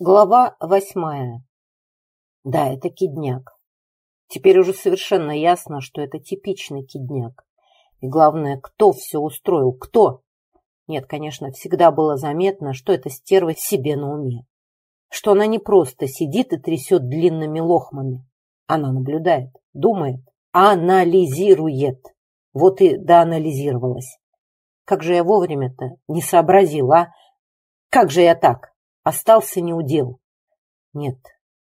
Глава восьмая. Да, это кидняк. Теперь уже совершенно ясно, что это типичный кидняк. И главное, кто все устроил, кто? Нет, конечно, всегда было заметно, что эта стерва себе на уме. Что она не просто сидит и трясет длинными лохмами. Она наблюдает, думает, анализирует. Вот и доанализировалась. Как же я вовремя-то не сообразил, а? Как же я так? Остался неудел. Нет,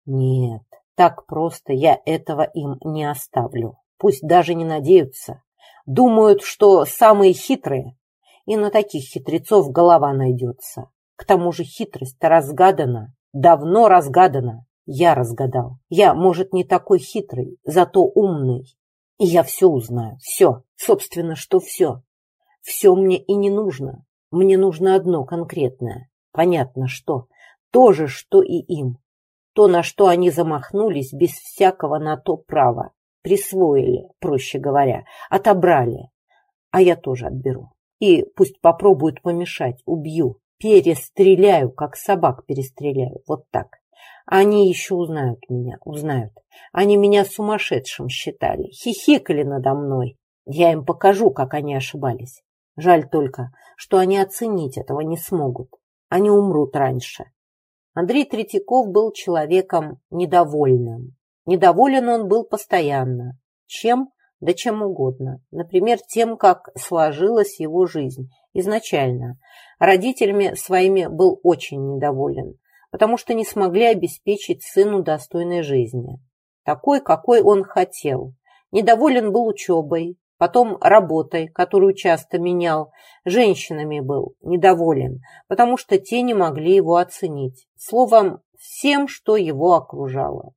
нет, так просто я этого им не оставлю. Пусть даже не надеются. Думают, что самые хитрые, и на таких хитрецов голова найдется. К тому же хитрость-то разгадана, давно разгадана. Я разгадал. Я, может, не такой хитрый, зато умный. И я все узнаю, все, собственно, что все. Все мне и не нужно. Мне нужно одно конкретное. Понятно, что. То же, что и им. То, на что они замахнулись без всякого на то права. Присвоили, проще говоря, отобрали. А я тоже отберу. И пусть попробуют помешать, убью. Перестреляю, как собак перестреляю. Вот так. Они еще узнают меня, узнают. Они меня сумасшедшим считали, хихикали надо мной. Я им покажу, как они ошибались. Жаль только, что они оценить этого не смогут. Они умрут раньше. Андрей Третьяков был человеком недовольным. Недоволен он был постоянно. Чем? Да чем угодно. Например, тем, как сложилась его жизнь изначально. Родителями своими был очень недоволен, потому что не смогли обеспечить сыну достойной жизни. Такой, какой он хотел. Недоволен был учебой, потом работой, которую часто менял, женщинами был недоволен, потому что те не могли его оценить. Словом, всем, что его окружало.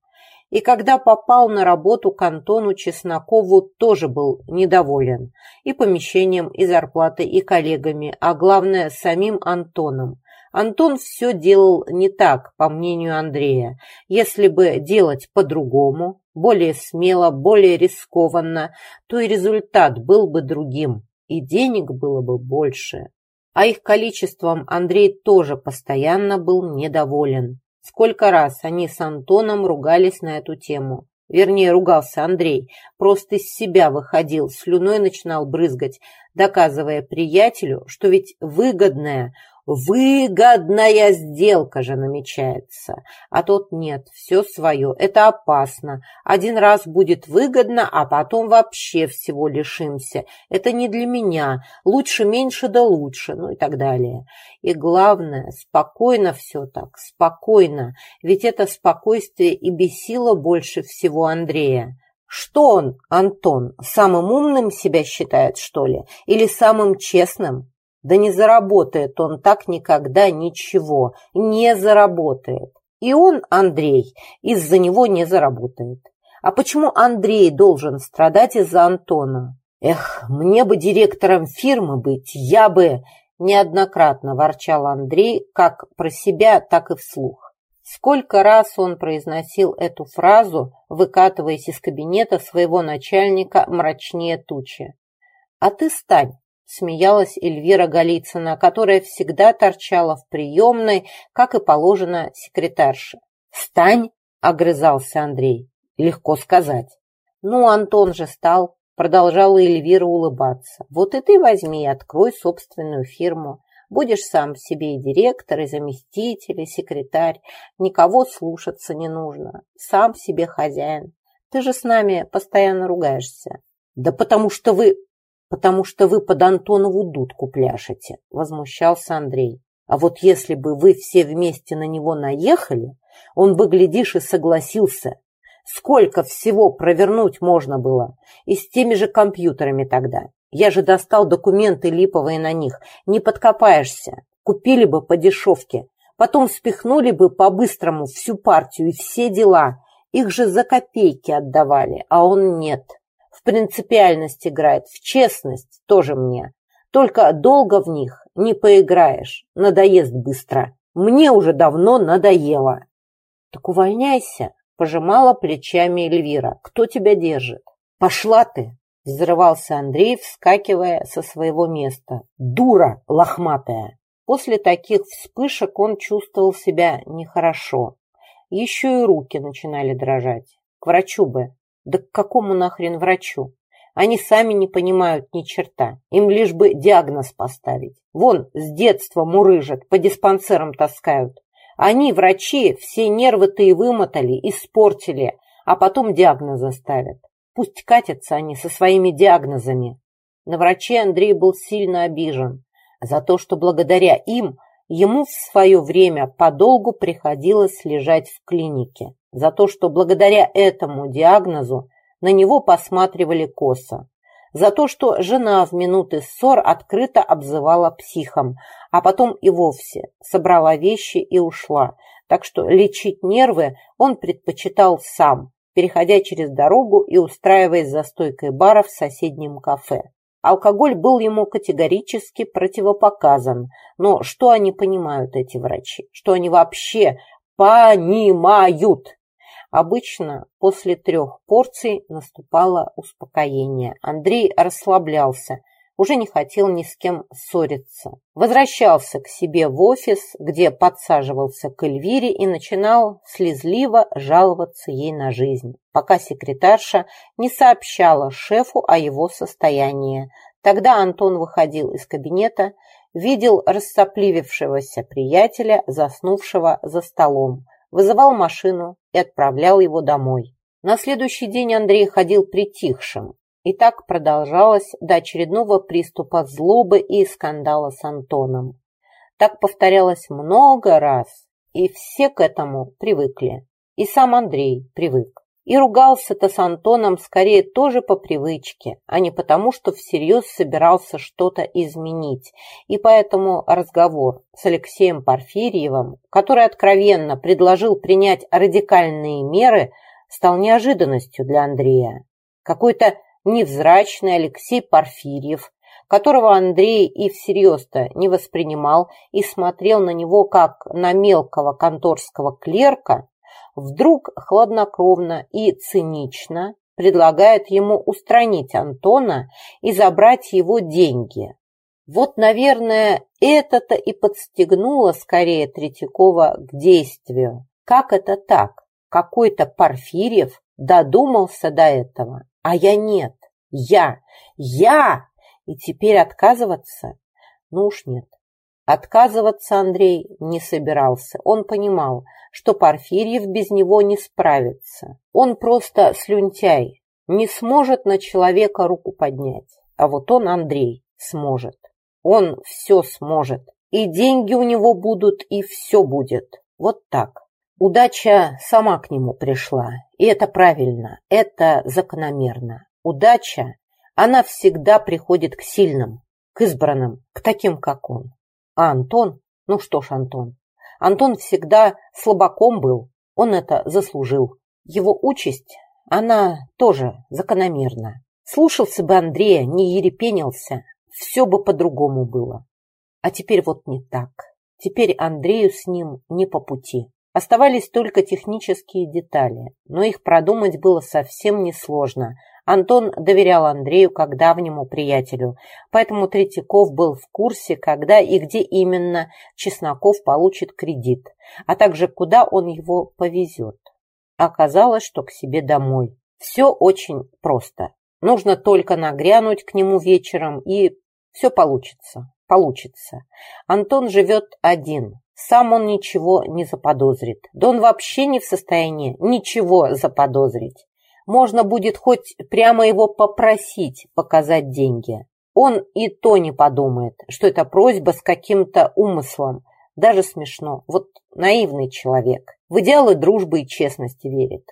И когда попал на работу к Антону Чеснокову, тоже был недоволен. И помещением, и зарплатой, и коллегами, а главное, самим Антоном. Антон все делал не так, по мнению Андрея. Если бы делать по-другому, более смело, более рискованно, то и результат был бы другим, и денег было бы больше. А их количеством Андрей тоже постоянно был недоволен. Сколько раз они с Антоном ругались на эту тему. Вернее, ругался Андрей, просто из себя выходил, слюной начинал брызгать, доказывая приятелю, что ведь выгодное – Выгодная сделка же намечается. А тот нет, все свое. Это опасно. Один раз будет выгодно, а потом вообще всего лишимся. Это не для меня. Лучше меньше да лучше. Ну и так далее. И главное, спокойно все так, спокойно. Ведь это спокойствие и бесило больше всего Андрея. Что он, Антон, самым умным себя считает, что ли? Или самым честным? Да не заработает он так никогда ничего, не заработает. И он, Андрей, из-за него не заработает. А почему Андрей должен страдать из-за Антона? Эх, мне бы директором фирмы быть, я бы... Неоднократно ворчал Андрей как про себя, так и вслух. Сколько раз он произносил эту фразу, выкатываясь из кабинета своего начальника мрачнее тучи. «А ты стань, Смеялась Эльвира Голицына, которая всегда торчала в приемной, как и положено секретарше. «Стань!» — огрызался Андрей. «Легко сказать». «Ну, Антон же стал», — продолжала Эльвира улыбаться. «Вот и ты возьми и открой собственную фирму. Будешь сам себе и директор, и заместитель, и секретарь. Никого слушаться не нужно. Сам себе хозяин. Ты же с нами постоянно ругаешься». «Да потому что вы...» потому что вы под Антонову дудку пляшете», — возмущался Андрей. «А вот если бы вы все вместе на него наехали, он бы, глядишь, и согласился. Сколько всего провернуть можно было. И с теми же компьютерами тогда. Я же достал документы липовые на них. Не подкопаешься. Купили бы по дешевке. Потом спихнули бы по-быстрому всю партию и все дела. Их же за копейки отдавали, а он нет принципиальность играет, в честность тоже мне. Только долго в них не поиграешь, надоест быстро. Мне уже давно надоело. Так увольняйся, пожимала плечами Эльвира. Кто тебя держит? Пошла ты, взрывался Андрей, вскакивая со своего места. Дура лохматая. После таких вспышек он чувствовал себя нехорошо. Еще и руки начинали дрожать. К врачу бы. Да к какому нахрен врачу? Они сами не понимают ни черта. Им лишь бы диагноз поставить. Вон, с детства мурыжат, по диспансерам таскают. Они, врачи, все нервы-то и вымотали, испортили, а потом диагнозы ставят. Пусть катятся они со своими диагнозами. На врачей Андрей был сильно обижен за то, что благодаря им ему в свое время подолгу приходилось лежать в клинике, за то, что благодаря этому диагнозу на него посматривали косо, за то, что жена в минуты ссор открыто обзывала психом, а потом и вовсе собрала вещи и ушла, так что лечить нервы он предпочитал сам, переходя через дорогу и устраиваясь за стойкой бара в соседнем кафе. Алкоголь был ему категорически противопоказан, но что они понимают, эти врачи? Что они вообще понимают? Обычно после трех порций наступало успокоение. Андрей расслаблялся, уже не хотел ни с кем ссориться. Возвращался к себе в офис, где подсаживался к Эльвире и начинал слезливо жаловаться ей на жизнь, пока секретарша не сообщала шефу о его состоянии. Тогда Антон выходил из кабинета, видел рассопливившегося приятеля, заснувшего за столом, вызывал машину и отправлял его домой. На следующий день Андрей ходил притихшим, и так продолжалось до очередного приступа злобы и скандала с Антоном. Так повторялось много раз, и все к этому привыкли. И сам Андрей привык. И ругался-то с Антоном скорее тоже по привычке, а не потому, что всерьез собирался что-то изменить. И поэтому разговор с Алексеем Порфирьевым, который откровенно предложил принять радикальные меры, стал неожиданностью для Андрея. Какой-то невзрачный Алексей Порфирьев, которого Андрей и всерьез-то не воспринимал и смотрел на него как на мелкого конторского клерка, вдруг хладнокровно и цинично предлагает ему устранить Антона и забрать его деньги. Вот, наверное, это-то и подстегнуло скорее Третьякова к действию. Как это так? Какой-то Порфирьев додумался до этого, а я нет. Я! Я! И теперь отказываться? Ну уж нет. Отказываться Андрей не собирался. Он понимал, что Порфирьев без него не справится. Он просто слюнтяй, не сможет на человека руку поднять. А вот он, Андрей, сможет. Он все сможет. И деньги у него будут, и все будет. Вот так. Удача сама к нему пришла. И это правильно, это закономерно. Удача, она всегда приходит к сильным, к избранным, к таким, как он. А Антон, ну что ж, Антон, Антон всегда слабаком был, он это заслужил. Его участь, она тоже закономерна. Слушался бы Андрея, не ерепенился, все бы по-другому было. А теперь вот не так. Теперь Андрею с ним не по пути. Оставались только технические детали, но их продумать было совсем несложно, Антон доверял Андрею как давнему приятелю, поэтому Третьяков был в курсе, когда и где именно Чесноков получит кредит, а также куда он его повезет. Оказалось, что к себе домой. Все очень просто. Нужно только нагрянуть к нему вечером, и все получится. Получится. Антон живет один. Сам он ничего не заподозрит. Да он вообще не в состоянии ничего заподозрить можно будет хоть прямо его попросить показать деньги. Он и то не подумает, что это просьба с каким-то умыслом. Даже смешно. Вот наивный человек. В идеалы дружбы и честности верит.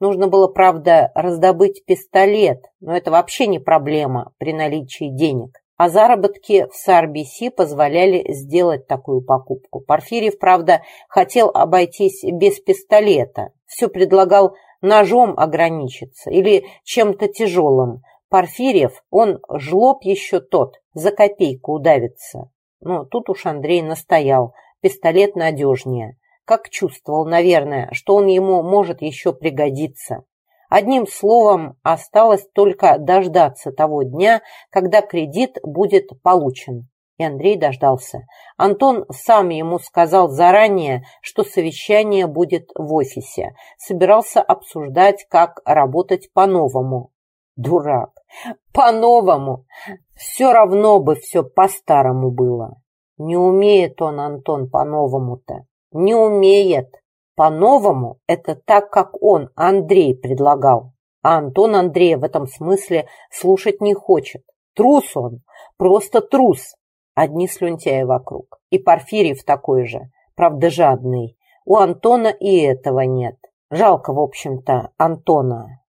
Нужно было, правда, раздобыть пистолет, но это вообще не проблема при наличии денег. А заработки в САРБИСИ позволяли сделать такую покупку. Порфирьев, правда, хотел обойтись без пистолета. Все предлагал ножом ограничиться или чем-то тяжелым. Порфирьев, он жлоб еще тот, за копейку удавится. Но тут уж Андрей настоял, пистолет надежнее. Как чувствовал, наверное, что он ему может еще пригодиться. Одним словом, осталось только дождаться того дня, когда кредит будет получен. И Андрей дождался. Антон сам ему сказал заранее, что совещание будет в офисе. Собирался обсуждать, как работать по-новому. Дурак. По-новому. Все равно бы все по-старому было. Не умеет он, Антон, по-новому-то. Не умеет. По-новому это так, как он, Андрей, предлагал. А Антон Андрея в этом смысле слушать не хочет. Трус он, просто трус. Одни слюнтяи вокруг. И Порфирьев такой же, правда жадный. У Антона и этого нет. Жалко, в общем-то, Антона.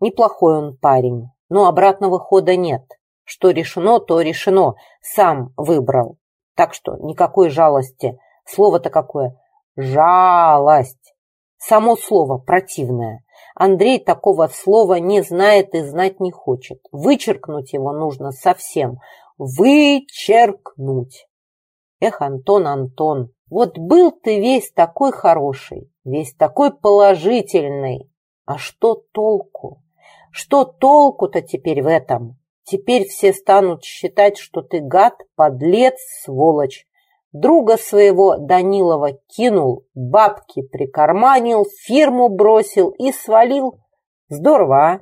Неплохой он парень, но обратного хода нет. Что решено, то решено. Сам выбрал. Так что никакой жалости. Слово-то какое? Жалость. Само слово противное. Андрей такого слова не знает и знать не хочет. Вычеркнуть его нужно совсем. Вычеркнуть. Эх, Антон, Антон, вот был ты весь такой хороший, весь такой положительный. А что толку? Что толку-то теперь в этом? Теперь все станут считать, что ты гад, подлец, сволочь. Друга своего Данилова кинул, бабки прикарманил, фирму бросил и свалил. Здорово, а?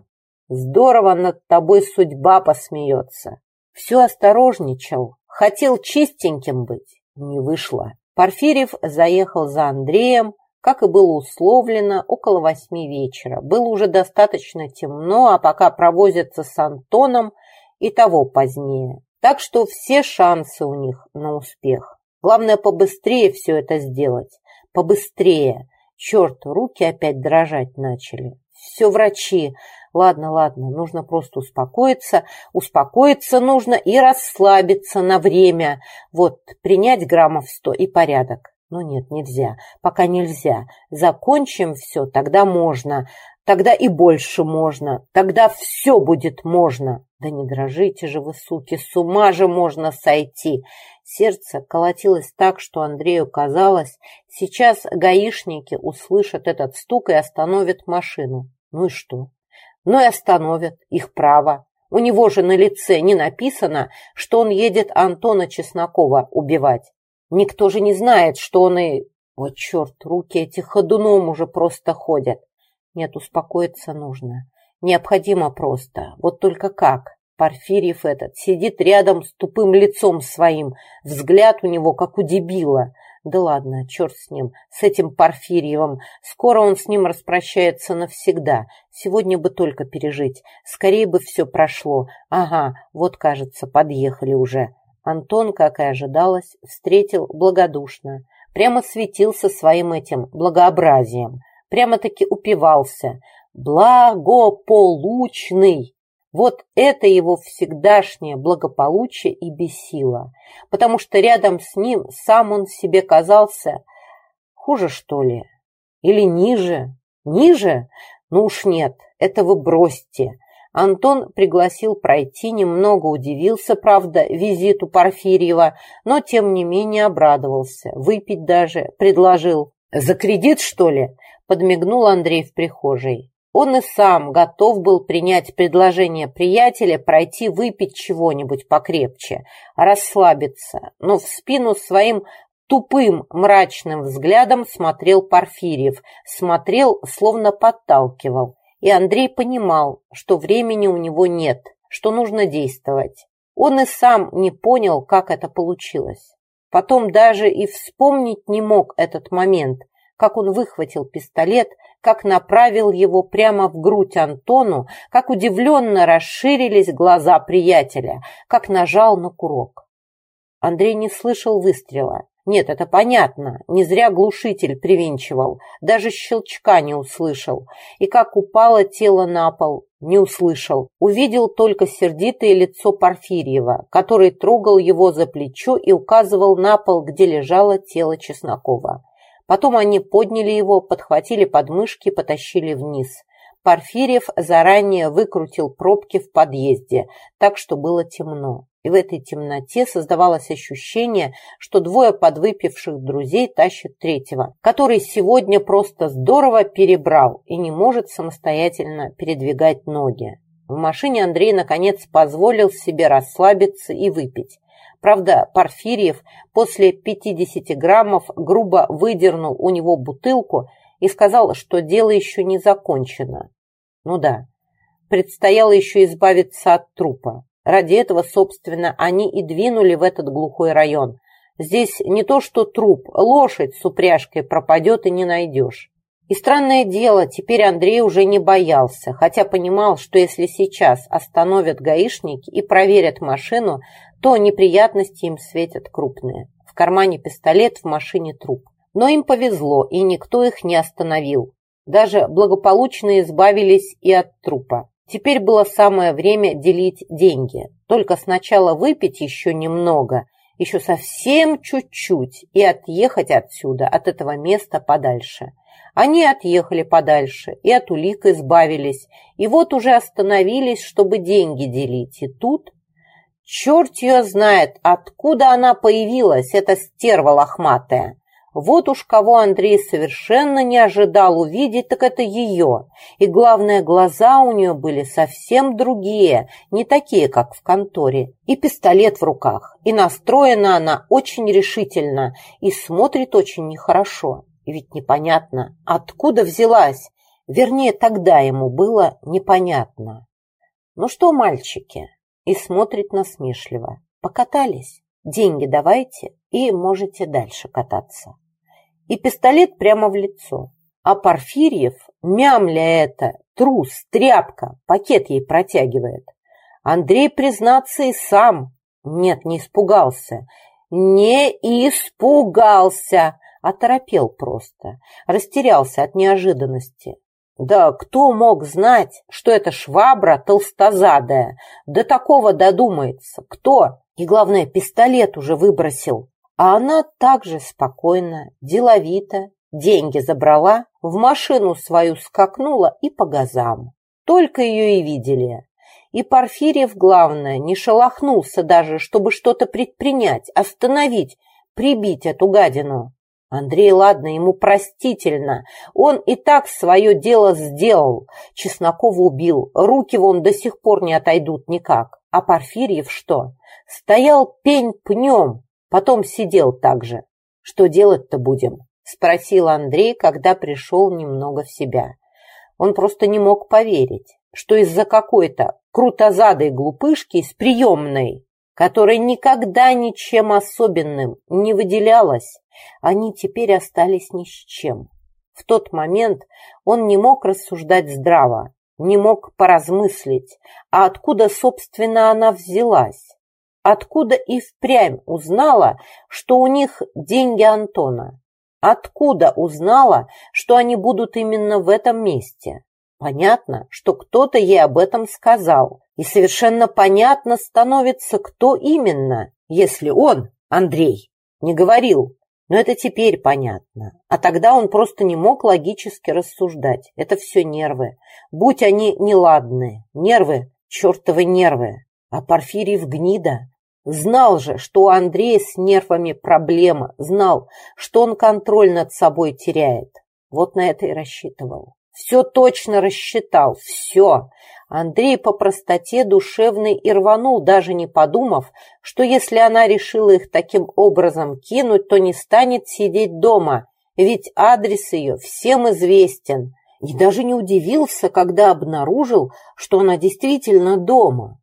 Здорово над тобой судьба посмеется. Все осторожничал, хотел чистеньким быть. Не вышло. Порфирьев заехал за Андреем, как и было условлено, около восьми вечера. Было уже достаточно темно, а пока провозятся с Антоном, и того позднее. Так что все шансы у них на успех. Главное, побыстрее все это сделать. Побыстрее. Черт, руки опять дрожать начали. Все врачи. Ладно, ладно, нужно просто успокоиться. Успокоиться нужно и расслабиться на время. Вот, принять граммов сто и порядок. Но нет, нельзя. Пока нельзя. Закончим все, тогда можно. Тогда и больше можно. Тогда все будет можно. Да не дрожите же вы, суки, с ума же можно сойти. Сердце колотилось так, что Андрею казалось, сейчас гаишники услышат этот стук и остановят машину. Ну и что? Ну и остановят, их право. У него же на лице не написано, что он едет Антона Чеснокова убивать. Никто же не знает, что он и... О, черт, руки эти ходуном уже просто ходят. Нет, успокоиться нужно. Необходимо просто. Вот только как? Порфирьев этот сидит рядом с тупым лицом своим. Взгляд у него, как у дебила. Да ладно, черт с ним, с этим Порфирьевым. Скоро он с ним распрощается навсегда. Сегодня бы только пережить. Скорее бы все прошло. Ага, вот, кажется, подъехали уже. Антон, как и ожидалось, встретил благодушно. Прямо светился своим этим благообразием прямо-таки упивался. Благополучный! Вот это его всегдашнее благополучие и бесило, потому что рядом с ним сам он себе казался хуже, что ли? Или ниже? Ниже? Ну уж нет, это вы бросьте. Антон пригласил пройти, немного удивился, правда, визиту Порфирьева, но тем не менее обрадовался. Выпить даже предложил. «За кредит, что ли?» подмигнул Андрей в прихожей. Он и сам готов был принять предложение приятеля пройти выпить чего-нибудь покрепче, расслабиться, но в спину своим тупым мрачным взглядом смотрел Порфирьев, смотрел, словно подталкивал. И Андрей понимал, что времени у него нет, что нужно действовать. Он и сам не понял, как это получилось. Потом даже и вспомнить не мог этот момент – как он выхватил пистолет, как направил его прямо в грудь Антону, как удивленно расширились глаза приятеля, как нажал на курок. Андрей не слышал выстрела. Нет, это понятно, не зря глушитель привинчивал, даже щелчка не услышал. И как упало тело на пол, не услышал. Увидел только сердитое лицо Порфирьева, который трогал его за плечо и указывал на пол, где лежало тело Чеснокова. Потом они подняли его, подхватили подмышки, потащили вниз. Порфирьев заранее выкрутил пробки в подъезде, так что было темно. И в этой темноте создавалось ощущение, что двое подвыпивших друзей тащат третьего, который сегодня просто здорово перебрал и не может самостоятельно передвигать ноги. В машине Андрей наконец позволил себе расслабиться и выпить. Правда, Порфирьев после 50 граммов грубо выдернул у него бутылку и сказал, что дело еще не закончено. Ну да, предстояло еще избавиться от трупа. Ради этого, собственно, они и двинули в этот глухой район. Здесь не то что труп, лошадь с упряжкой пропадет и не найдешь. И странное дело, теперь Андрей уже не боялся, хотя понимал, что если сейчас остановят гаишники и проверят машину, то неприятности им светят крупные. В кармане пистолет, в машине труп. Но им повезло, и никто их не остановил. Даже благополучно избавились и от трупа. Теперь было самое время делить деньги. Только сначала выпить еще немного, еще совсем чуть-чуть, и отъехать отсюда, от этого места подальше. Они отъехали подальше и от улик избавились, и вот уже остановились, чтобы деньги делить. И тут черт ее знает, откуда она появилась, эта стерва лохматая. Вот уж кого Андрей совершенно не ожидал увидеть, так это ее. И главное, глаза у нее были совсем другие, не такие, как в конторе. И пистолет в руках. И настроена она очень решительно, и смотрит очень нехорошо. И ведь непонятно, откуда взялась. Вернее, тогда ему было непонятно. «Ну что, мальчики?» И смотрит насмешливо. «Покатались? Деньги давайте, и можете дальше кататься» и пистолет прямо в лицо. А Порфирьев, мямля это, трус, тряпка, пакет ей протягивает. Андрей, признаться, и сам, нет, не испугался, не испугался, а торопел просто, растерялся от неожиданности. Да кто мог знать, что это швабра толстозадая? До такого додумается. Кто? И главное, пистолет уже выбросил. А она также спокойно, деловито, деньги забрала, в машину свою скакнула и по газам. Только ее и видели. И Порфирьев, главное, не шелохнулся даже, чтобы что-то предпринять, остановить, прибить эту гадину. Андрей, ладно, ему простительно. Он и так свое дело сделал. Чеснокова убил. Руки вон до сих пор не отойдут никак. А Порфирьев что? Стоял пень пнем, Потом сидел так же. Что делать-то будем? Спросил Андрей, когда пришел немного в себя. Он просто не мог поверить, что из-за какой-то крутозадой глупышки с приемной, которая никогда ничем особенным не выделялась, они теперь остались ни с чем. В тот момент он не мог рассуждать здраво, не мог поразмыслить, а откуда, собственно, она взялась откуда и впрямь узнала, что у них деньги Антона? Откуда узнала, что они будут именно в этом месте? Понятно, что кто-то ей об этом сказал, и совершенно понятно становится, кто именно, если он, Андрей, не говорил. Но это теперь понятно. А тогда он просто не мог логически рассуждать. Это все нервы. Будь они неладные. Нервы, чертовы нервы. А Порфирьев гнида. Знал же, что у Андрея с нервами проблема, знал, что он контроль над собой теряет. Вот на это и рассчитывал. Все точно рассчитал, все. Андрей по простоте душевной и рванул, даже не подумав, что если она решила их таким образом кинуть, то не станет сидеть дома, ведь адрес ее всем известен. И даже не удивился, когда обнаружил, что она действительно дома.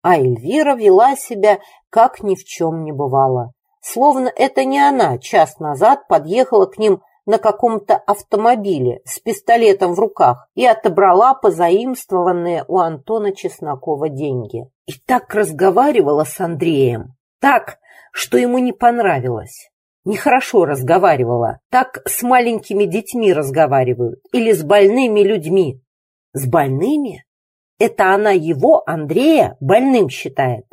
А Эльвира вела себя, как ни в чем не бывало. Словно это не она час назад подъехала к ним на каком-то автомобиле с пистолетом в руках и отобрала позаимствованные у Антона Чеснокова деньги. И так разговаривала с Андреем, так, что ему не понравилось. Нехорошо разговаривала, так с маленькими детьми разговаривают или с больными людьми. С больными? Это она его, Андрея, больным считает.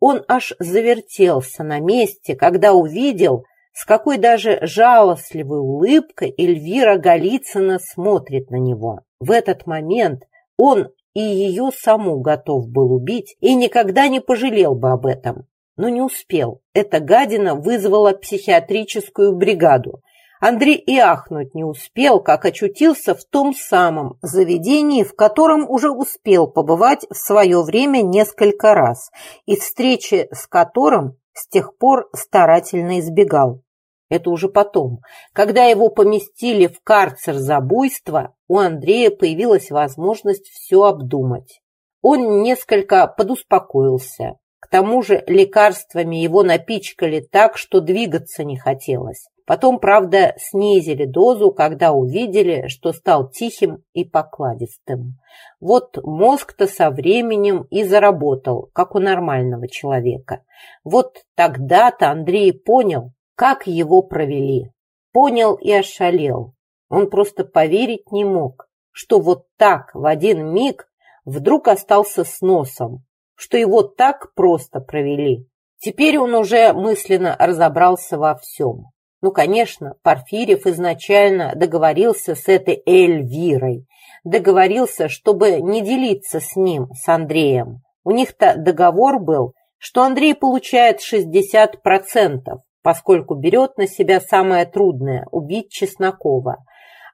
Он аж завертелся на месте, когда увидел, с какой даже жалостливой улыбкой Эльвира Голицына смотрит на него. В этот момент он и ее саму готов был убить и никогда не пожалел бы об этом. Но не успел. Эта гадина вызвала психиатрическую бригаду. Андрей и ахнуть не успел, как очутился в том самом заведении, в котором уже успел побывать в свое время несколько раз, и встречи с которым С тех пор старательно избегал. Это уже потом. Когда его поместили в карцер за буйство, у Андрея появилась возможность все обдумать. Он несколько подуспокоился. К тому же лекарствами его напичкали так, что двигаться не хотелось. Потом, правда, снизили дозу, когда увидели, что стал тихим и покладистым. Вот мозг-то со временем и заработал, как у нормального человека. Вот тогда-то Андрей понял, как его провели. Понял и ошалел. Он просто поверить не мог, что вот так в один миг вдруг остался с носом, что его так просто провели. Теперь он уже мысленно разобрался во всем. Ну, конечно, Порфирьев изначально договорился с этой Эльвирой. Договорился, чтобы не делиться с ним, с Андреем. У них-то договор был, что Андрей получает 60%, поскольку берет на себя самое трудное – убить Чеснокова.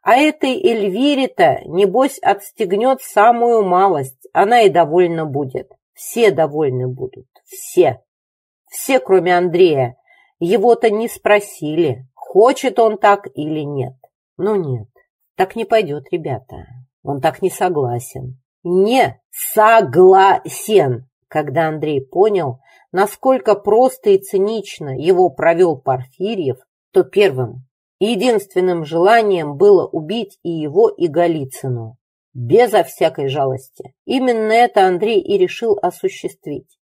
А этой Эльвире-то, небось, отстегнет самую малость, она и довольна будет. Все довольны будут, все. Все, кроме Андрея, его-то не спросили, хочет он так или нет. Ну нет, так не пойдет, ребята. Он так не согласен. Не согласен, когда Андрей понял, насколько просто и цинично его провел Порфирьев, то первым, единственным желанием было убить и его, и Голицыну. Безо всякой жалости. Именно это Андрей и решил осуществить.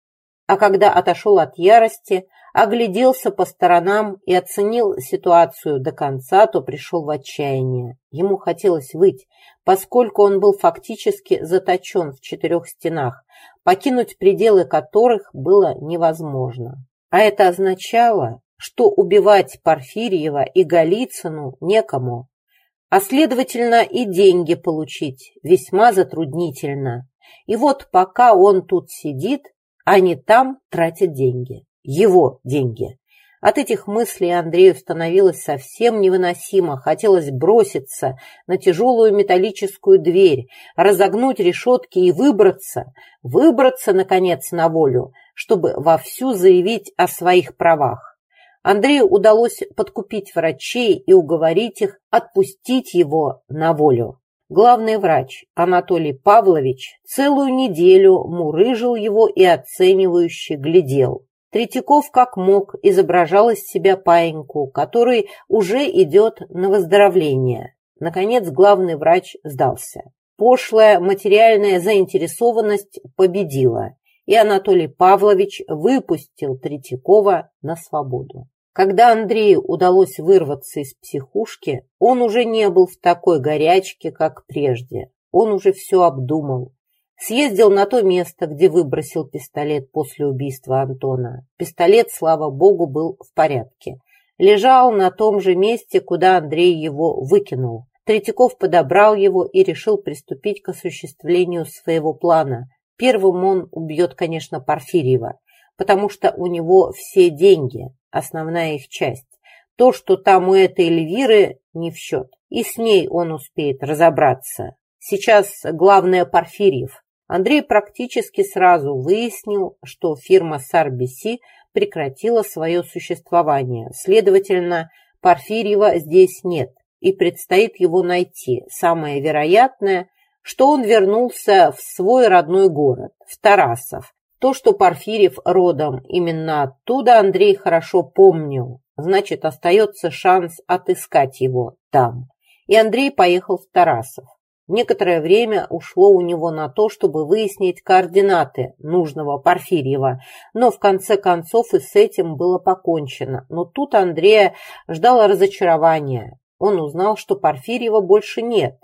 А когда отошел от ярости, огляделся по сторонам и оценил ситуацию до конца, то пришел в отчаяние. Ему хотелось выть, поскольку он был фактически заточен в четырех стенах, покинуть пределы которых было невозможно. А это означало, что убивать Порфирьева и Голицыну некому, а следовательно и деньги получить весьма затруднительно. И вот пока он тут сидит, они там тратят деньги его деньги. От этих мыслей Андрею становилось совсем невыносимо. Хотелось броситься на тяжелую металлическую дверь, разогнуть решетки и выбраться, выбраться, наконец, на волю, чтобы вовсю заявить о своих правах. Андрею удалось подкупить врачей и уговорить их отпустить его на волю. Главный врач Анатолий Павлович целую неделю мурыжил его и оценивающе глядел. Третьяков как мог изображал из себя паиньку, который уже идет на выздоровление. Наконец главный врач сдался. Пошлая материальная заинтересованность победила, и Анатолий Павлович выпустил Третьякова на свободу. Когда Андрею удалось вырваться из психушки, он уже не был в такой горячке, как прежде. Он уже все обдумал, Съездил на то место, где выбросил пистолет после убийства Антона. Пистолет, слава богу, был в порядке. Лежал на том же месте, куда Андрей его выкинул. Третьяков подобрал его и решил приступить к осуществлению своего плана. Первым он убьет, конечно, Порфирьева, потому что у него все деньги, основная их часть. То, что там у этой Эльвиры, не в счет. И с ней он успеет разобраться. Сейчас главное Порфирьев. Андрей практически сразу выяснил, что фирма SARBC прекратила свое существование. Следовательно, Порфирьева здесь нет, и предстоит его найти. Самое вероятное, что он вернулся в свой родной город, в Тарасов. То, что Порфирьев родом именно оттуда, Андрей хорошо помнил. Значит, остается шанс отыскать его там. И Андрей поехал в Тарасов. Некоторое время ушло у него на то, чтобы выяснить координаты нужного Порфирьева, но в конце концов и с этим было покончено. Но тут Андрея ждало разочарование. Он узнал, что Порфирьева больше нет.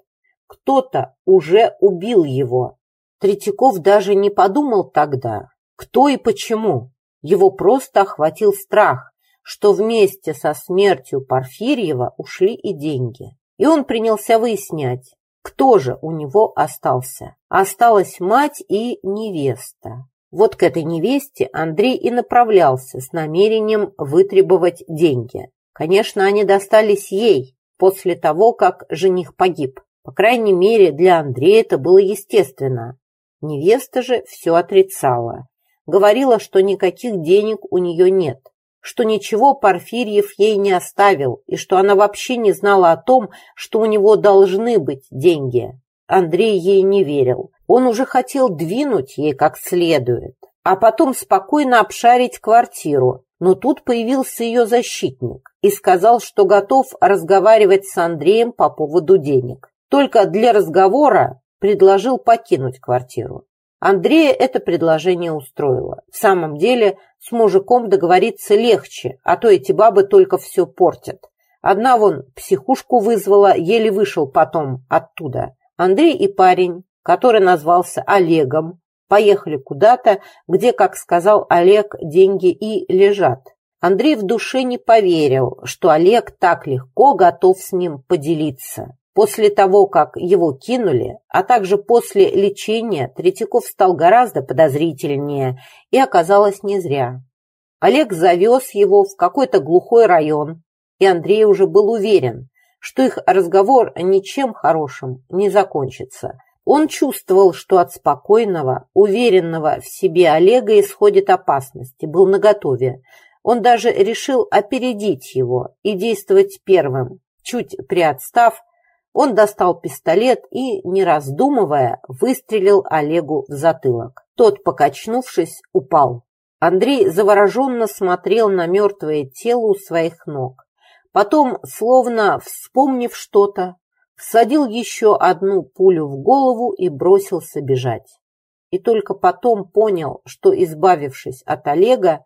Кто-то уже убил его. Третьяков даже не подумал тогда, кто и почему. Его просто охватил страх, что вместе со смертью Порфирьева ушли и деньги. И он принялся выяснять, кто же у него остался? Осталась мать и невеста. Вот к этой невесте Андрей и направлялся с намерением вытребовать деньги. Конечно, они достались ей после того, как жених погиб. По крайней мере, для Андрея это было естественно. Невеста же все отрицала. говорила, что никаких денег у нее нет, что ничего Порфирьев ей не оставил и что она вообще не знала о том, что у него должны быть деньги. Андрей ей не верил. Он уже хотел двинуть ей как следует, а потом спокойно обшарить квартиру, но тут появился ее защитник и сказал, что готов разговаривать с Андреем по поводу денег. Только для разговора предложил покинуть квартиру. Андрея это предложение устроило. В самом деле, с мужиком договориться легче, а то эти бабы только все портят. Одна вон психушку вызвала, еле вышел потом оттуда. Андрей и парень, который назвался Олегом, поехали куда-то, где, как сказал Олег, деньги и лежат. Андрей в душе не поверил, что Олег так легко готов с ним поделиться. После того, как его кинули, а также после лечения, Третьяков стал гораздо подозрительнее, и оказалось не зря. Олег завез его в какой-то глухой район, и Андрей уже был уверен, что их разговор ничем хорошим не закончится. Он чувствовал, что от спокойного, уверенного в себе Олега исходит опасность, и был наготове. Он даже решил опередить его и действовать первым. Чуть приотстав, он достал пистолет и, не раздумывая, выстрелил Олегу в затылок. Тот, покачнувшись, упал. Андрей завороженно смотрел на мертвое тело у своих ног. Потом, словно вспомнив что-то, всадил еще одну пулю в голову и бросился бежать. И только потом понял, что, избавившись от Олега,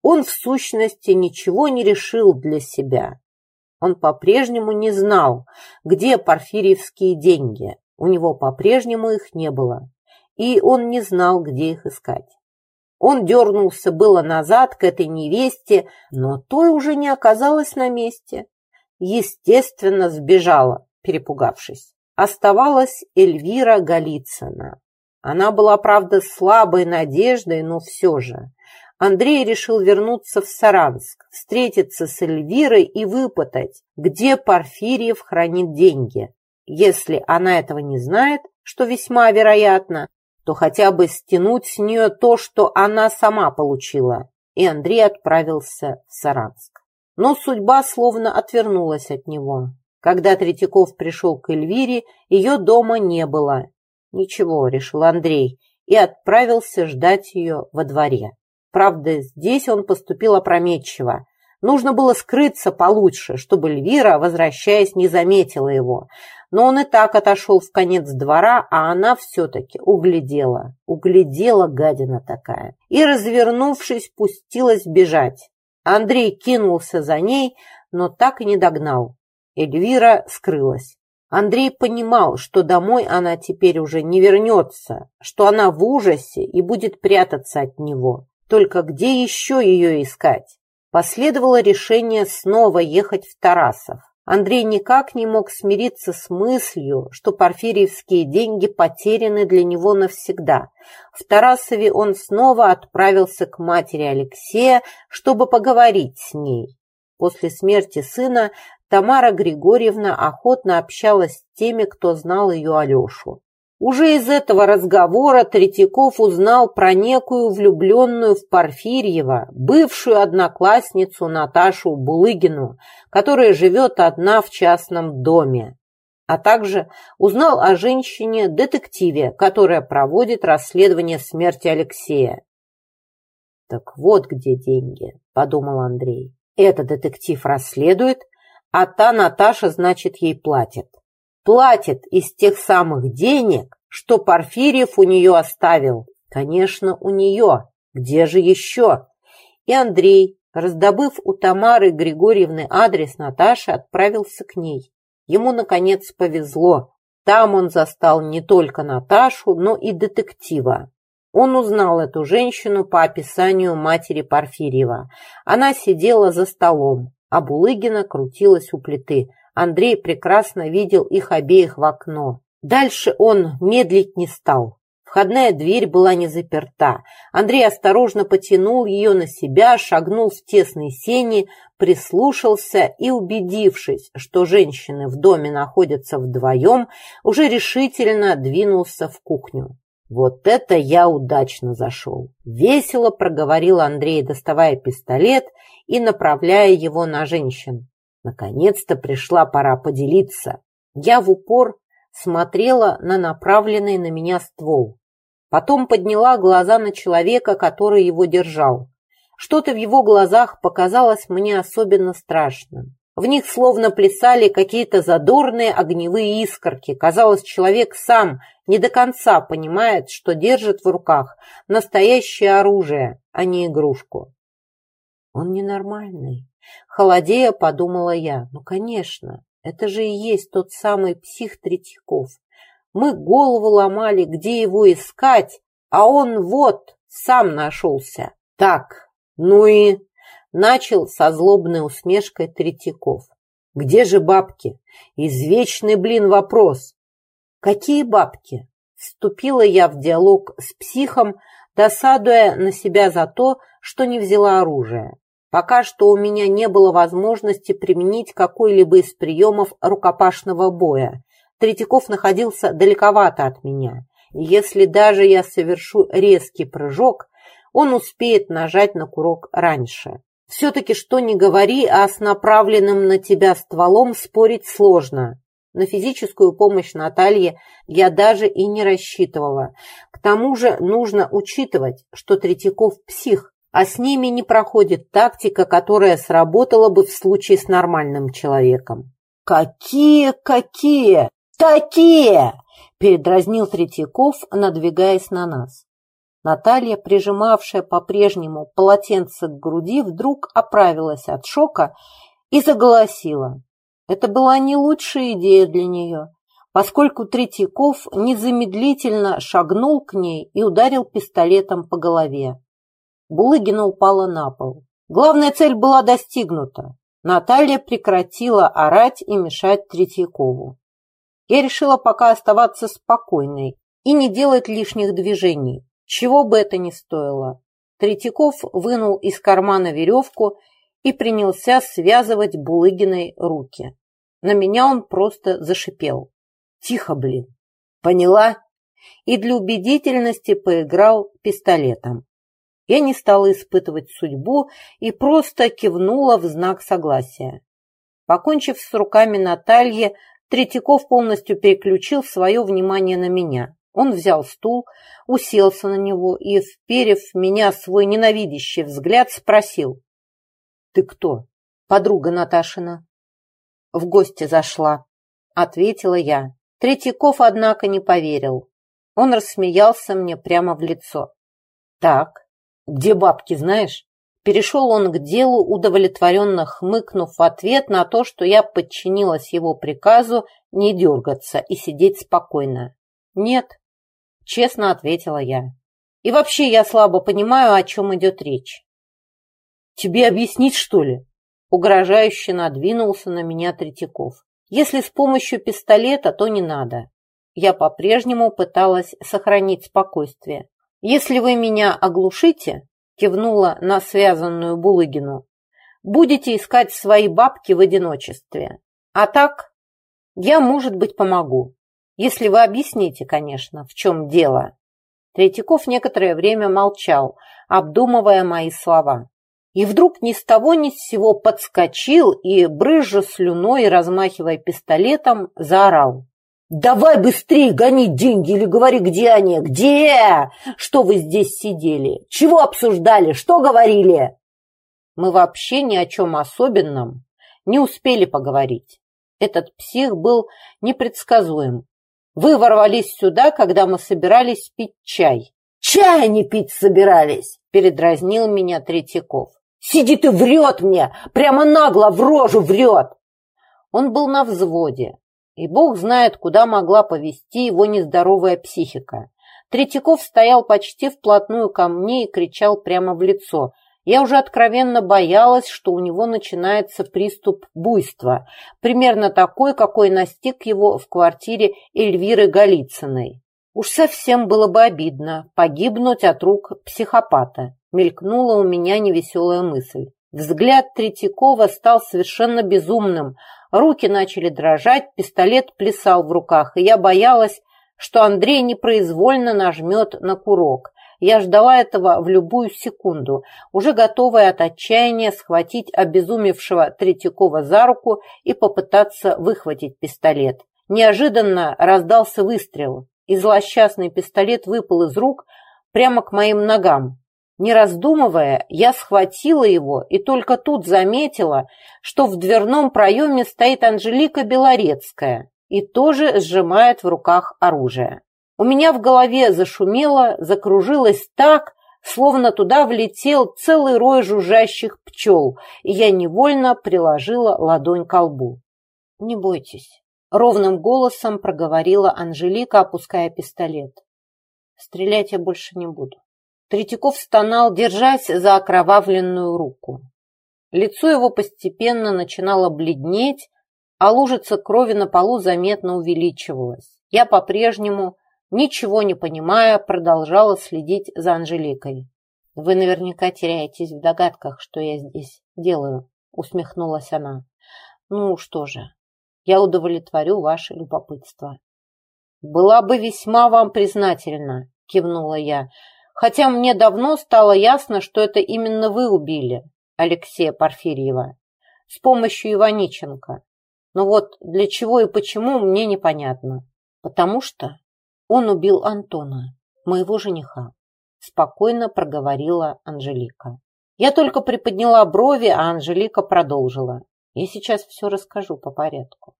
он в сущности ничего не решил для себя. Он по-прежнему не знал, где порфирьевские деньги. У него по-прежнему их не было. И он не знал, где их искать. Он дернулся было назад к этой невесте, но той уже не оказалась на месте. Естественно, сбежала, перепугавшись. Оставалась Эльвира Голицына. Она была, правда, слабой надеждой, но все же. Андрей решил вернуться в Саранск, встретиться с Эльвирой и выпытать, где Порфирьев хранит деньги. Если она этого не знает, что весьма вероятно, то хотя бы стянуть с нее то, что она сама получила. И Андрей отправился в Саранск. Но судьба словно отвернулась от него. Когда Третьяков пришел к Эльвире, ее дома не было. «Ничего», — решил Андрей, и отправился ждать ее во дворе. Правда, здесь он поступил опрометчиво. Нужно было скрыться получше, чтобы Эльвира, возвращаясь, не заметила его. Но он и так отошел в конец двора, а она все-таки углядела. Углядела гадина такая. И, развернувшись, пустилась бежать. Андрей кинулся за ней, но так и не догнал. Эльвира скрылась. Андрей понимал, что домой она теперь уже не вернется, что она в ужасе и будет прятаться от него. Только где еще ее искать? Последовало решение снова ехать в Тарасов. Андрей никак не мог смириться с мыслью, что порфирьевские деньги потеряны для него навсегда. В Тарасове он снова отправился к матери Алексея, чтобы поговорить с ней. После смерти сына Тамара Григорьевна охотно общалась с теми, кто знал ее Алешу. Уже из этого разговора Третьяков узнал про некую влюбленную в Порфирьева, бывшую одноклассницу Наташу Булыгину, которая живет одна в частном доме. А также узнал о женщине-детективе, которая проводит расследование смерти Алексея. «Так вот где деньги», — подумал Андрей. «Этот детектив расследует, а та Наташа, значит, ей платит платит из тех самых денег, что Порфирьев у нее оставил. Конечно, у нее. Где же еще? И Андрей, раздобыв у Тамары Григорьевны адрес Наташи, отправился к ней. Ему, наконец, повезло. Там он застал не только Наташу, но и детектива. Он узнал эту женщину по описанию матери Порфирьева. Она сидела за столом, а Булыгина крутилась у плиты – Андрей прекрасно видел их обеих в окно. Дальше он медлить не стал. Входная дверь была не заперта. Андрей осторожно потянул ее на себя, шагнул в тесной сени, прислушался и, убедившись, что женщины в доме находятся вдвоем, уже решительно двинулся в кухню. Вот это я удачно зашел. Весело проговорил Андрей, доставая пистолет и направляя его на женщин. Наконец-то пришла пора поделиться. Я в упор смотрела на направленный на меня ствол. Потом подняла глаза на человека, который его держал. Что-то в его глазах показалось мне особенно страшным. В них словно плясали какие-то задорные огневые искорки. Казалось, человек сам не до конца понимает, что держит в руках настоящее оружие, а не игрушку. Он ненормальный. Холодея, подумала я. Ну, конечно, это же и есть тот самый псих Третьяков. Мы голову ломали, где его искать, а он вот, сам нашелся. Так, ну и... Начал со злобной усмешкой Третьяков. Где же бабки? Извечный, блин, вопрос. Какие бабки? Вступила я в диалог с психом, досадуя на себя за то, что не взяла оружие. Пока что у меня не было возможности применить какой-либо из приемов рукопашного боя. Третьяков находился далековато от меня. Если даже я совершу резкий прыжок, он успеет нажать на курок раньше. Все-таки что ни говори, а с направленным на тебя стволом спорить сложно. На физическую помощь Наталье я даже и не рассчитывала. К тому же нужно учитывать, что Третьяков псих, а с ними не проходит тактика, которая сработала бы в случае с нормальным человеком. «Какие, какие? Такие!» – передразнил Третьяков, надвигаясь на нас. Наталья, прижимавшая по-прежнему полотенце к груди, вдруг оправилась от шока и заголосила. Это была не лучшая идея для нее, поскольку Третьяков незамедлительно шагнул к ней и ударил пистолетом по голове. Булыгина упала на пол. Главная цель была достигнута. Наталья прекратила орать и мешать Третьякову. Я решила пока оставаться спокойной и не делать лишних движений, чего бы это ни стоило. Третьяков вынул из кармана веревку и принялся связывать Булыгиной руки. На меня он просто зашипел. «Тихо, блин!» «Поняла?» И для убедительности поиграл пистолетом. Я не стала испытывать судьбу и просто кивнула в знак согласия. Покончив с руками Натальи, Третьяков полностью переключил свое внимание на меня. Он взял стул, уселся на него и, вперев меня свой ненавидящий взгляд, спросил. «Ты кто?» «Подруга Наташина». «В гости зашла», — ответила я. Третьяков, однако, не поверил. Он рассмеялся мне прямо в лицо. «Так, где бабки, знаешь? Перешел он к делу, удовлетворенно хмыкнув в ответ на то, что я подчинилась его приказу не дергаться и сидеть спокойно. «Нет», — честно ответила я. «И вообще я слабо понимаю, о чем идет речь». «Тебе объяснить, что ли?» Угрожающе надвинулся на меня Третьяков. «Если с помощью пистолета, то не надо». Я по-прежнему пыталась сохранить спокойствие. «Если вы меня оглушите», — кивнула на связанную Булыгину, «будете искать свои бабки в одиночестве. А так, я, может быть, помогу. Если вы объясните, конечно, в чем дело». Третьяков некоторое время молчал, обдумывая мои слова. И вдруг ни с того ни с сего подскочил и, брызжа слюной размахивая пистолетом, заорал. Давай быстрее гони деньги или говори, где они? Где? Что вы здесь сидели? Чего обсуждали? Что говорили? Мы вообще ни о чем особенном не успели поговорить. Этот псих был непредсказуем. Вы ворвались сюда, когда мы собирались пить чай. Чай не пить собирались, передразнил меня Третьяков. Сидит и врет мне, прямо нагло в рожу врет. Он был на взводе, и бог знает, куда могла повести его нездоровая психика. Третьяков стоял почти вплотную ко мне и кричал прямо в лицо. Я уже откровенно боялась, что у него начинается приступ буйства, примерно такой, какой настиг его в квартире Эльвиры Голицыной. Уж совсем было бы обидно погибнуть от рук психопата, мелькнула у меня невеселая мысль. Взгляд Третьякова стал совершенно безумным, Руки начали дрожать, пистолет плясал в руках, и я боялась, что Андрей непроизвольно нажмет на курок. Я ждала этого в любую секунду, уже готовая от отчаяния схватить обезумевшего Третьякова за руку и попытаться выхватить пистолет. Неожиданно раздался выстрел, и злосчастный пистолет выпал из рук прямо к моим ногам. Не раздумывая, я схватила его и только тут заметила, что в дверном проеме стоит Анжелика Белорецкая и тоже сжимает в руках оружие. У меня в голове зашумело, закружилось так, словно туда влетел целый рой жужжащих пчел, и я невольно приложила ладонь к лбу. «Не бойтесь», — ровным голосом проговорила Анжелика, опуская пистолет. «Стрелять я больше не буду». Третьяков стонал, держась за окровавленную руку. Лицо его постепенно начинало бледнеть, а лужица крови на полу заметно увеличивалась. Я по-прежнему, ничего не понимая, продолжала следить за Анжеликой. «Вы наверняка теряетесь в догадках, что я здесь делаю», — усмехнулась она. «Ну что же, я удовлетворю ваше любопытство». «Была бы весьма вам признательна», — кивнула я, Хотя мне давно стало ясно, что это именно вы убили Алексея Порфирьева с помощью Иваниченко. Но вот для чего и почему мне непонятно. Потому что он убил Антона, моего жениха, спокойно проговорила Анжелика. Я только приподняла брови, а Анжелика продолжила. Я сейчас все расскажу по порядку.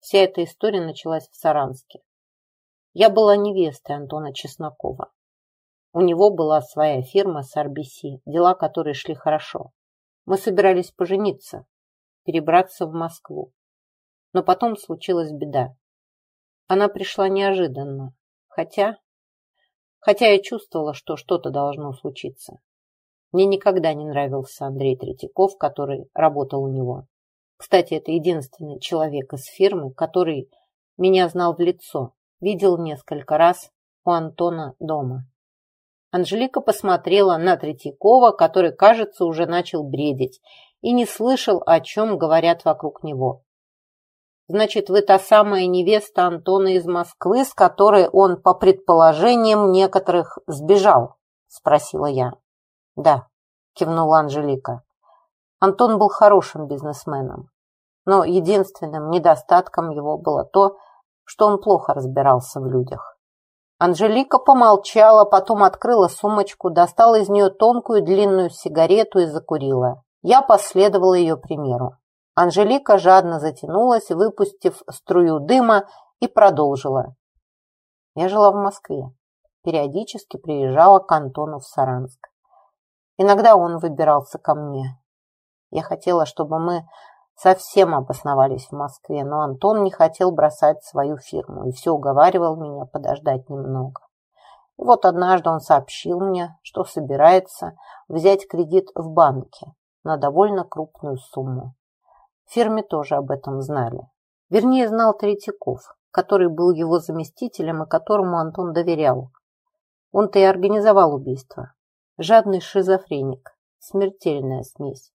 Вся эта история началась в Саранске. Я была невестой Антона Чеснокова. У него была своя фирма с RBC, дела которой шли хорошо. Мы собирались пожениться, перебраться в Москву. Но потом случилась беда. Она пришла неожиданно, хотя... Хотя я чувствовала, что что-то должно случиться. Мне никогда не нравился Андрей Третьяков, который работал у него. Кстати, это единственный человек из фирмы, который меня знал в лицо, видел несколько раз у Антона дома. Анжелика посмотрела на Третьякова, который, кажется, уже начал бредить и не слышал, о чем говорят вокруг него. «Значит, вы та самая невеста Антона из Москвы, с которой он, по предположениям некоторых, сбежал?» – спросила я. «Да», – кивнула Анжелика. Антон был хорошим бизнесменом, но единственным недостатком его было то, что он плохо разбирался в людях. Анжелика помолчала, потом открыла сумочку, достала из нее тонкую длинную сигарету и закурила. Я последовала ее примеру. Анжелика жадно затянулась, выпустив струю дыма, и продолжила. Я жила в Москве. Периодически приезжала к Антону в Саранск. Иногда он выбирался ко мне. Я хотела, чтобы мы совсем обосновались в Москве, но Антон не хотел бросать свою фирму и все уговаривал меня подождать немного. И вот однажды он сообщил мне, что собирается взять кредит в банке на довольно крупную сумму. В фирме тоже об этом знали. Вернее, знал Третьяков, который был его заместителем и которому Антон доверял. Он-то и организовал убийство. Жадный шизофреник, смертельная смесь.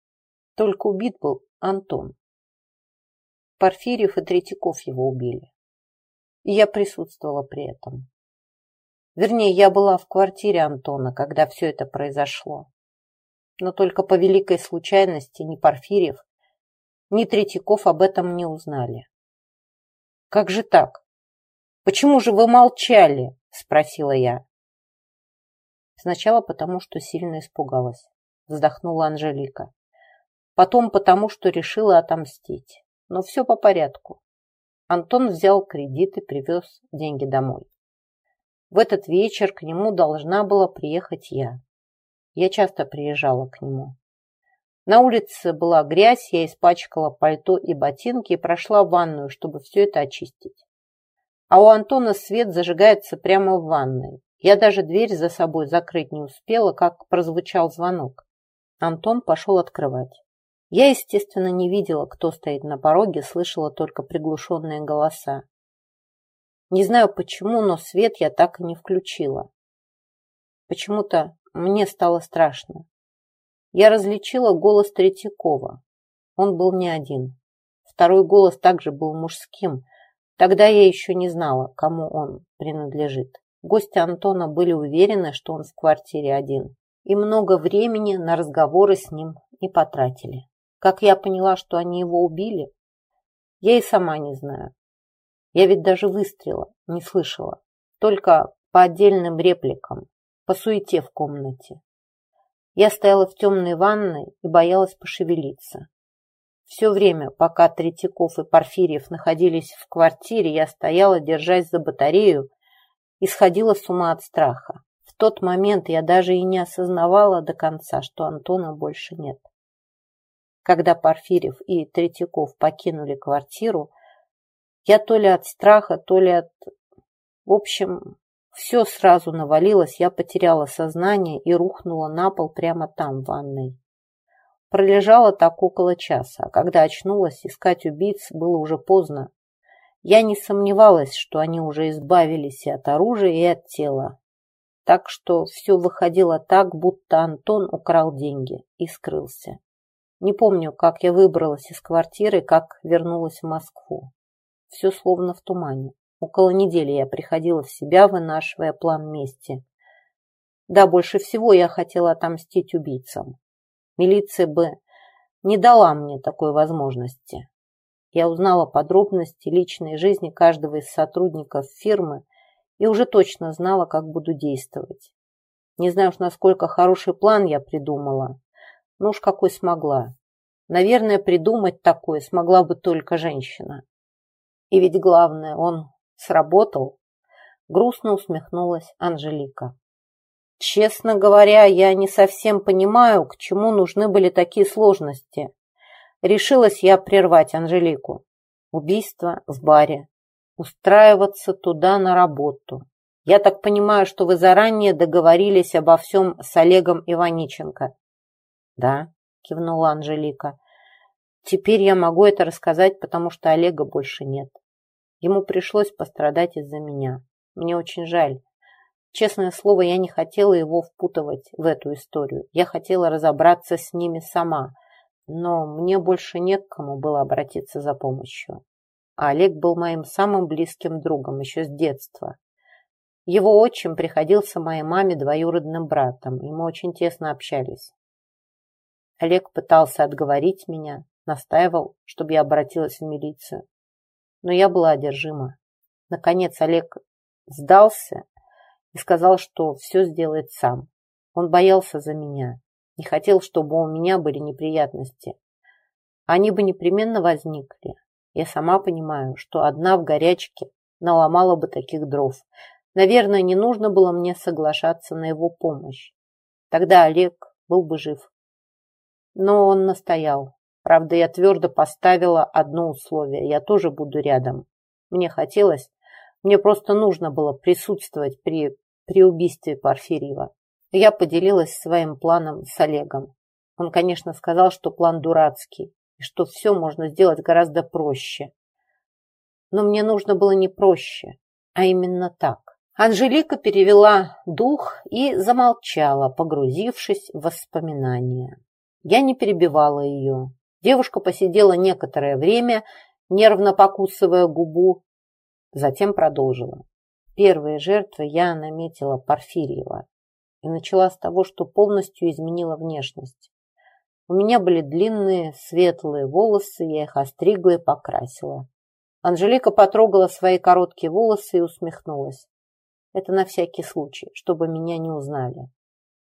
Только убит был Антон. Порфирьев и Третьяков его убили. И я присутствовала при этом. Вернее, я была в квартире Антона, когда все это произошло. Но только по великой случайности ни Порфирьев, ни Третьяков об этом не узнали. «Как же так? Почему же вы молчали?» – спросила я. Сначала потому, что сильно испугалась, вздохнула Анжелика потом потому, что решила отомстить. Но все по порядку. Антон взял кредит и привез деньги домой. В этот вечер к нему должна была приехать я. Я часто приезжала к нему. На улице была грязь, я испачкала пальто и ботинки и прошла в ванную, чтобы все это очистить. А у Антона свет зажигается прямо в ванной. Я даже дверь за собой закрыть не успела, как прозвучал звонок. Антон пошел открывать. Я, естественно, не видела, кто стоит на пороге, слышала только приглушенные голоса. Не знаю почему, но свет я так и не включила. Почему-то мне стало страшно. Я различила голос Третьякова. Он был не один. Второй голос также был мужским, Тогда я еще не знала, кому он принадлежит. Гости Антона были уверены, что он в квартире один, и много времени на разговоры с ним не потратили. Как я поняла, что они его убили, я и сама не знаю. Я ведь даже выстрела не слышала, только по отдельным репликам, по суете в комнате. Я стояла в темной ванной и боялась пошевелиться. Все время, пока Третьяков и Порфирьев находились в квартире, я стояла, держась за батарею, и сходила с ума от страха. В тот момент я даже и не осознавала до конца, что Антона больше нет. Когда Порфирьев и Третьяков покинули квартиру, я то ли от страха, то ли от... В общем, все сразу навалилось, я потеряла сознание и рухнула на пол прямо там, в ванной. Пролежала так около часа, а когда очнулась, искать убийц было уже поздно. Я не сомневалась, что они уже избавились и от оружия, и от тела. Так что все выходило так, будто Антон украл деньги и скрылся. Не помню, как я выбралась из квартиры, как вернулась в Москву. Все словно в тумане. Около недели я приходила в себя, вынашивая план мести. Да, больше всего я хотела отомстить убийцам. Милиция бы не дала мне такой возможности. Я узнала подробности личной жизни каждого из сотрудников фирмы и уже точно знала, как буду действовать. Не знаю уж, насколько хороший план я придумала, но уж какой смогла. Наверное, придумать такое смогла бы только женщина. И ведь главное, он сработал. Грустно усмехнулась Анжелика. Честно говоря, я не совсем понимаю, к чему нужны были такие сложности. Решилась я прервать Анжелику. Убийство в баре. Устраиваться туда на работу. Я так понимаю, что вы заранее договорились обо всем с Олегом Иваниченко. Да, кивнула Анжелика. Теперь я могу это рассказать, потому что Олега больше нет. Ему пришлось пострадать из-за меня. Мне очень жаль. Честное слово, я не хотела его впутывать в эту историю. Я хотела разобраться с ними сама но мне больше не к кому было обратиться за помощью. А Олег был моим самым близким другом еще с детства. Его отчим приходился моей маме двоюродным братом, и мы очень тесно общались. Олег пытался отговорить меня, настаивал, чтобы я обратилась в милицию. Но я была одержима. Наконец Олег сдался и сказал, что все сделает сам. Он боялся за меня. Не хотел, чтобы у меня были неприятности. Они бы непременно возникли. Я сама понимаю, что одна в горячке наломала бы таких дров. Наверное, не нужно было мне соглашаться на его помощь. Тогда Олег был бы жив. Но он настоял. Правда, я твердо поставила одно условие. Я тоже буду рядом. Мне хотелось, мне просто нужно было присутствовать при, при убийстве Порфирьева. Я поделилась своим планом с Олегом. Он, конечно, сказал, что план дурацкий, и что все можно сделать гораздо проще. Но мне нужно было не проще, а именно так. Анжелика перевела дух и замолчала, погрузившись в воспоминания. Я не перебивала ее. Девушка посидела некоторое время, нервно покусывая губу, затем продолжила. Первой жертвой я наметила Порфирьева и начала с того, что полностью изменила внешность. У меня были длинные светлые волосы, я их остригла и покрасила. Анжелика потрогала свои короткие волосы и усмехнулась. Это на всякий случай, чтобы меня не узнали.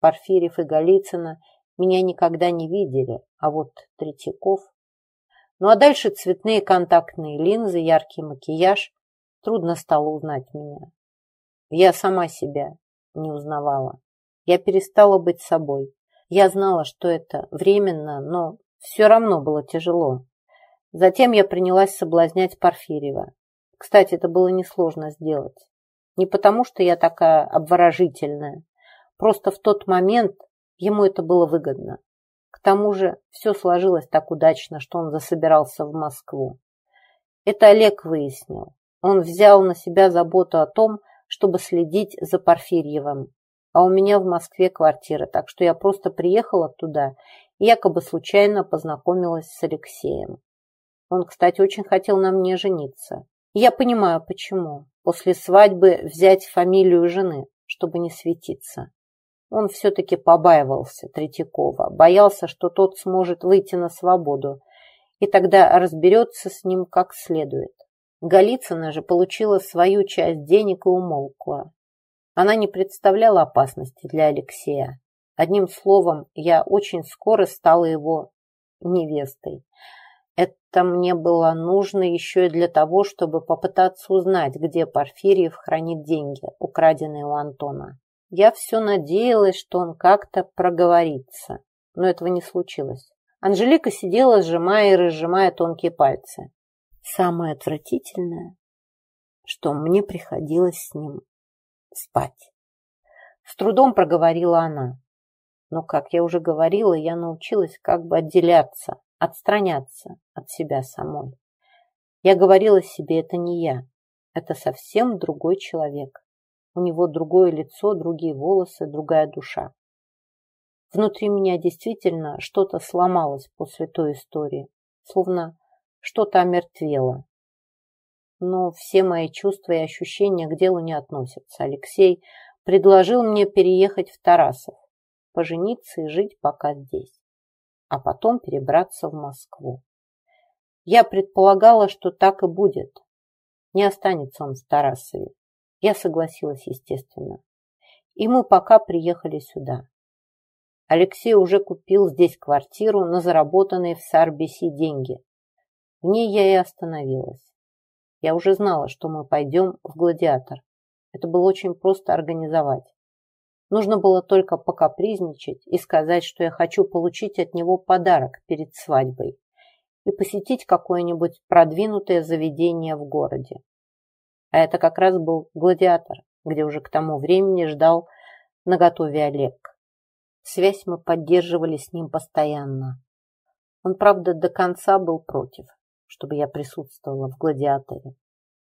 Порфирьев и Голицына меня никогда не видели, а вот Третьяков... Ну а дальше цветные контактные линзы, яркий макияж. Трудно стало узнать меня. Я сама себя не узнавала. Я перестала быть собой. Я знала, что это временно, но все равно было тяжело. Затем я принялась соблазнять Порфирьева. Кстати, это было несложно сделать. Не потому, что я такая обворожительная. Просто в тот момент ему это было выгодно. К тому же все сложилось так удачно, что он засобирался в Москву. Это Олег выяснил. Он взял на себя заботу о том, чтобы следить за Порфирьевым а у меня в Москве квартира, так что я просто приехала туда и якобы случайно познакомилась с Алексеем. Он, кстати, очень хотел на мне жениться. Я понимаю, почему. После свадьбы взять фамилию жены, чтобы не светиться. Он все-таки побаивался Третьякова, боялся, что тот сможет выйти на свободу, и тогда разберется с ним как следует. Голицына же получила свою часть денег и умолкла. Она не представляла опасности для Алексея. Одним словом, я очень скоро стала его невестой. Это мне было нужно еще и для того, чтобы попытаться узнать, где Порфирьев хранит деньги, украденные у Антона. Я все надеялась, что он как-то проговорится, но этого не случилось. Анжелика сидела, сжимая и разжимая тонкие пальцы. Самое отвратительное, что мне приходилось с ним спать. С трудом проговорила она. Но, как я уже говорила, я научилась как бы отделяться, отстраняться от себя самой. Я говорила себе, это не я, это совсем другой человек. У него другое лицо, другие волосы, другая душа. Внутри меня действительно что-то сломалось после той истории, словно что-то омертвело. Но все мои чувства и ощущения к делу не относятся. Алексей предложил мне переехать в Тарасов, пожениться и жить пока здесь, а потом перебраться в Москву. Я предполагала, что так и будет. Не останется он в Тарасове. Я согласилась, естественно. И мы пока приехали сюда. Алексей уже купил здесь квартиру на заработанные в Сарбиси деньги. В ней я и остановилась. Я уже знала, что мы пойдем в «Гладиатор». Это было очень просто организовать. Нужно было только покапризничать и сказать, что я хочу получить от него подарок перед свадьбой и посетить какое-нибудь продвинутое заведение в городе. А это как раз был гладиатор, где уже к тому времени ждал наготове Олег. Связь мы поддерживали с ним постоянно. Он, правда, до конца был против, чтобы я присутствовала в гладиаторе.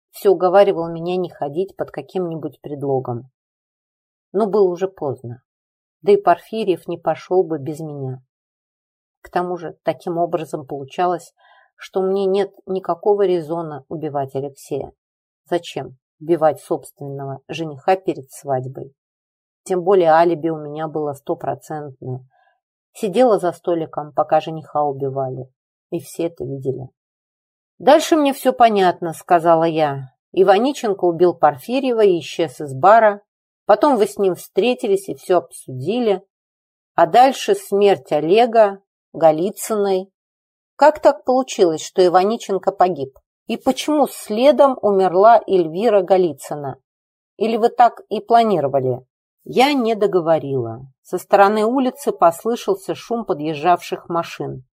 Все уговаривал меня не ходить под каким-нибудь предлогом. Но было уже поздно. Да и Порфирьев не пошел бы без меня. К тому же, таким образом получалось, что мне нет никакого резона убивать Алексея. Зачем убивать собственного жениха перед свадьбой? Тем более алиби у меня было стопроцентное. Сидела за столиком, пока жениха убивали. И все это видели. «Дальше мне все понятно», — сказала я. Иваниченко убил Порфирьева и исчез из бара. Потом вы с ним встретились и все обсудили. А дальше смерть Олега, Голицыной. Как так получилось, что Иваниченко погиб? И почему следом умерла Эльвира Голицына? Или вы так и планировали? Я не договорила. Со стороны улицы послышался шум подъезжавших машин.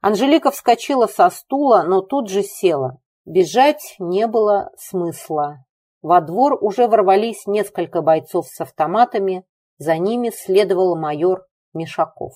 Анжелика вскочила со стула, но тут же села. Бежать не было смысла. Во двор уже ворвались несколько бойцов с автоматами, за ними следовал майор Мишаков.